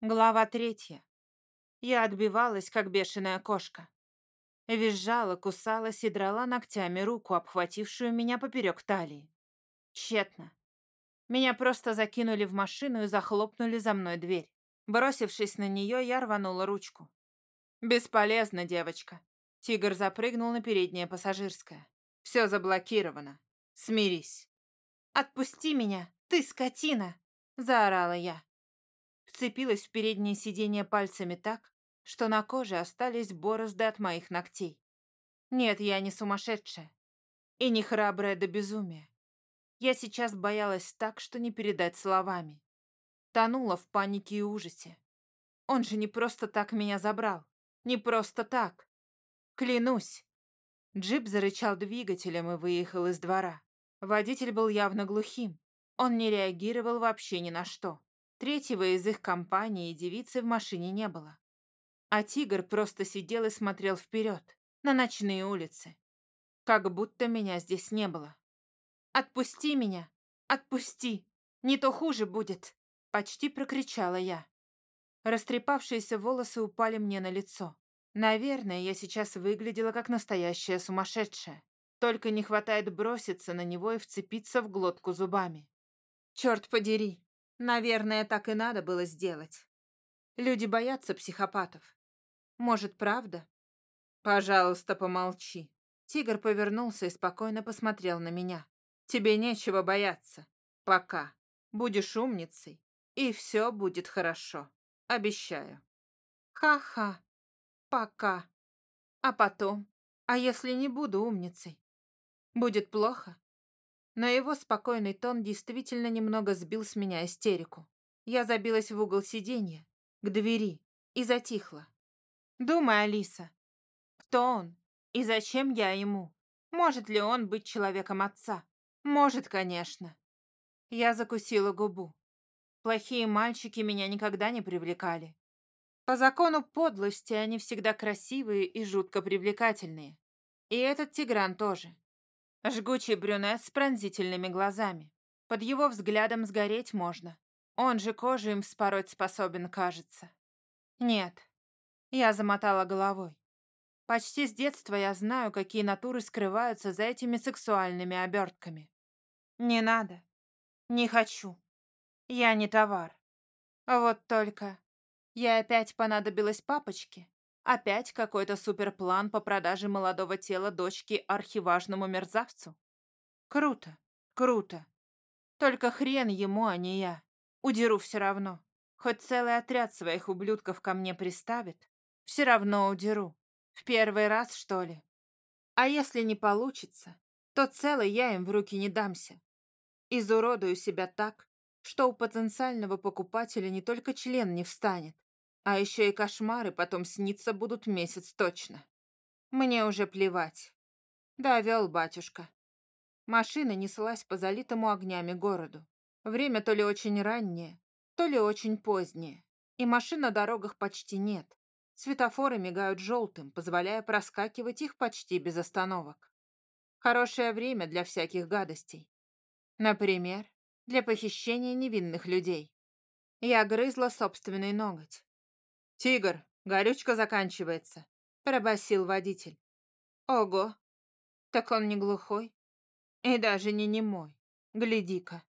Глава третья. Я отбивалась, как бешеная кошка. Визжала, кусалась и драла ногтями руку, обхватившую меня поперек талии. Тщетно. Меня просто закинули в машину и захлопнули за мной дверь. Бросившись на нее, я рванула ручку. «Бесполезно, девочка». Тигр запрыгнул на переднее пассажирское. «Все заблокировано. Смирись». «Отпусти меня, ты скотина!» — заорала я вцепилась в переднее сиденье пальцами так, что на коже остались борозды от моих ногтей. Нет, я не сумасшедшая. И не храбрая до безумия. Я сейчас боялась так, что не передать словами. Тонула в панике и ужасе. Он же не просто так меня забрал. Не просто так. Клянусь. Джип зарычал двигателем и выехал из двора. Водитель был явно глухим. Он не реагировал вообще ни на что. Третьего из их компании девицы в машине не было. А тигр просто сидел и смотрел вперед, на ночные улицы. Как будто меня здесь не было. «Отпусти меня! Отпусти! Не то хуже будет!» Почти прокричала я. Растрепавшиеся волосы упали мне на лицо. Наверное, я сейчас выглядела как настоящая сумасшедшая. Только не хватает броситься на него и вцепиться в глотку зубами. Черт подери, Наверное, так и надо было сделать. Люди боятся психопатов. Может, правда? Пожалуйста, помолчи. Тигр повернулся и спокойно посмотрел на меня. Тебе нечего бояться. Пока. Будешь умницей, и все будет хорошо. Обещаю. Ха-ха. Пока. А потом? А если не буду умницей? Будет плохо? Но его спокойный тон действительно немного сбил с меня истерику. Я забилась в угол сиденья, к двери, и затихла. Думай, Алиса, кто он и зачем я ему? Может ли он быть человеком отца? Может, конечно. Я закусила губу. Плохие мальчики меня никогда не привлекали. По закону подлости они всегда красивые и жутко привлекательные. И этот Тигран тоже. Жгучий брюнет с пронзительными глазами. Под его взглядом сгореть можно. Он же кожу им вспороть способен, кажется. Нет. Я замотала головой. Почти с детства я знаю, какие натуры скрываются за этими сексуальными обертками. Не надо. Не хочу. Я не товар. Вот только я опять понадобилась папочке. Опять какой-то суперплан по продаже молодого тела дочки архиважному мерзавцу? Круто, круто. Только хрен ему, а не я. Удеру все равно. Хоть целый отряд своих ублюдков ко мне приставит, все равно удеру. В первый раз, что ли? А если не получится, то целый я им в руки не дамся. Изуродую себя так, что у потенциального покупателя не только член не встанет, а еще и кошмары потом сниться будут месяц точно. Мне уже плевать. Довел батюшка. Машина неслась по залитому огнями городу. Время то ли очень раннее, то ли очень позднее. И машин на дорогах почти нет. Светофоры мигают желтым, позволяя проскакивать их почти без остановок. Хорошее время для всяких гадостей. Например, для похищения невинных людей. Я грызла собственный ноготь. «Тигр, горючка заканчивается», — пробасил водитель. «Ого, так он не глухой и даже не немой. Гляди-ка».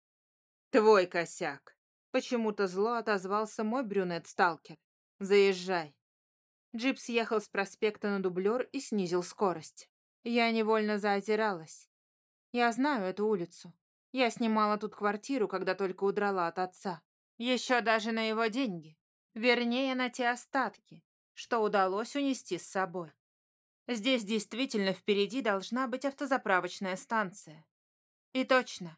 «Твой косяк», — почему-то зло отозвался мой брюнет-сталкер. «Заезжай». Джип съехал с проспекта на дублер и снизил скорость. Я невольно заозиралась. Я знаю эту улицу. Я снимала тут квартиру, когда только удрала от отца. Еще даже на его деньги. Вернее, на те остатки, что удалось унести с собой. Здесь действительно впереди должна быть автозаправочная станция. И точно.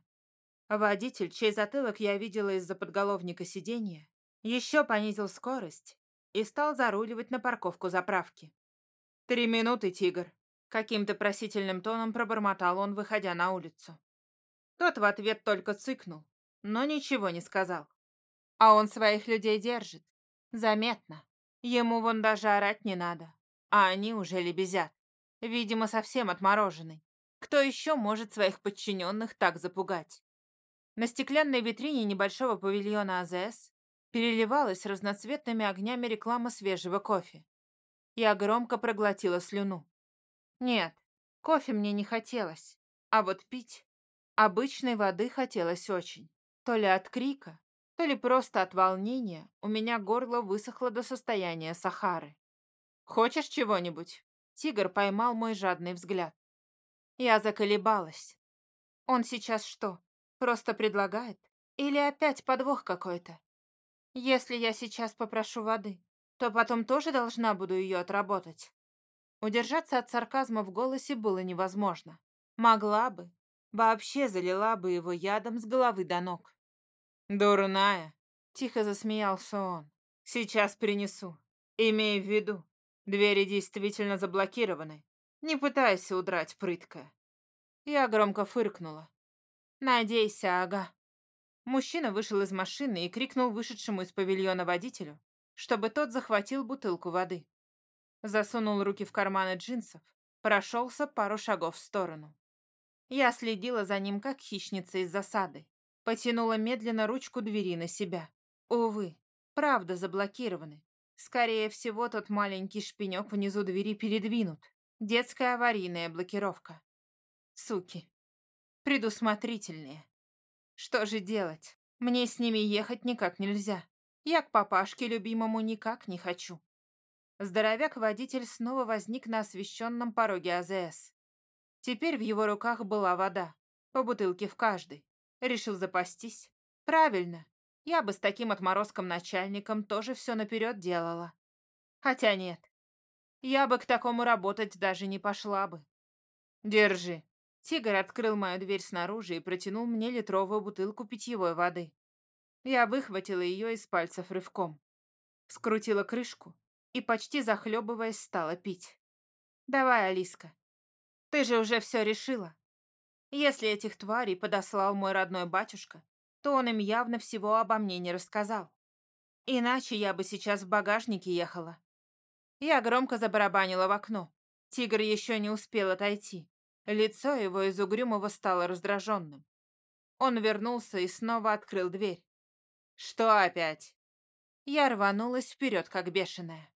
Водитель, чей затылок я видела из-за подголовника сиденья, еще понизил скорость и стал заруливать на парковку заправки. «Три минуты, тигр!» Каким-то просительным тоном пробормотал он, выходя на улицу. Тот в ответ только цыкнул, но ничего не сказал. А он своих людей держит. Заметно. Ему вон даже орать не надо. А они уже лебезят. Видимо, совсем отмороженный. Кто еще может своих подчиненных так запугать? На стеклянной витрине небольшого павильона АЗС Переливалась разноцветными огнями реклама свежего кофе. Я громко проглотила слюну. Нет, кофе мне не хотелось, а вот пить обычной воды хотелось очень. То ли от крика, то ли просто от волнения у меня горло высохло до состояния Сахары. «Хочешь чего-нибудь?» Тигр поймал мой жадный взгляд. Я заколебалась. Он сейчас что, просто предлагает? Или опять подвох какой-то? Если я сейчас попрошу воды, то потом тоже должна буду ее отработать. Удержаться от сарказма в голосе было невозможно. Могла бы. Вообще залила бы его ядом с головы до ног. «Дурная!» — тихо засмеялся он. «Сейчас принесу. Имей в виду, двери действительно заблокированы. Не пытайся удрать, прытка». Я громко фыркнула. «Надейся, ага». Мужчина вышел из машины и крикнул вышедшему из павильона водителю, чтобы тот захватил бутылку воды. Засунул руки в карманы джинсов, прошелся пару шагов в сторону. Я следила за ним, как хищница из засады. Потянула медленно ручку двери на себя. Увы, правда заблокированы. Скорее всего, тот маленький шпинек внизу двери передвинут. Детская аварийная блокировка. Суки. Предусмотрительные. Что же делать? Мне с ними ехать никак нельзя. Я к папашке любимому никак не хочу. Здоровяк-водитель снова возник на освещенном пороге АЗС. Теперь в его руках была вода, по бутылке в каждой. Решил запастись. Правильно. Я бы с таким отморозком-начальником тоже все наперед делала. Хотя нет. Я бы к такому работать даже не пошла бы. Держи. Тигр открыл мою дверь снаружи и протянул мне литровую бутылку питьевой воды. Я выхватила ее из пальцев рывком. Скрутила крышку и, почти захлебываясь, стала пить. «Давай, Алиска. Ты же уже все решила. Если этих тварей подослал мой родной батюшка, то он им явно всего обо мне не рассказал. Иначе я бы сейчас в багажнике ехала. Я громко забарабанила в окно. Тигр еще не успел отойти. Лицо его из угрюмого стало раздраженным. Он вернулся и снова открыл дверь. «Что опять?» Я рванулась вперед, как бешеная.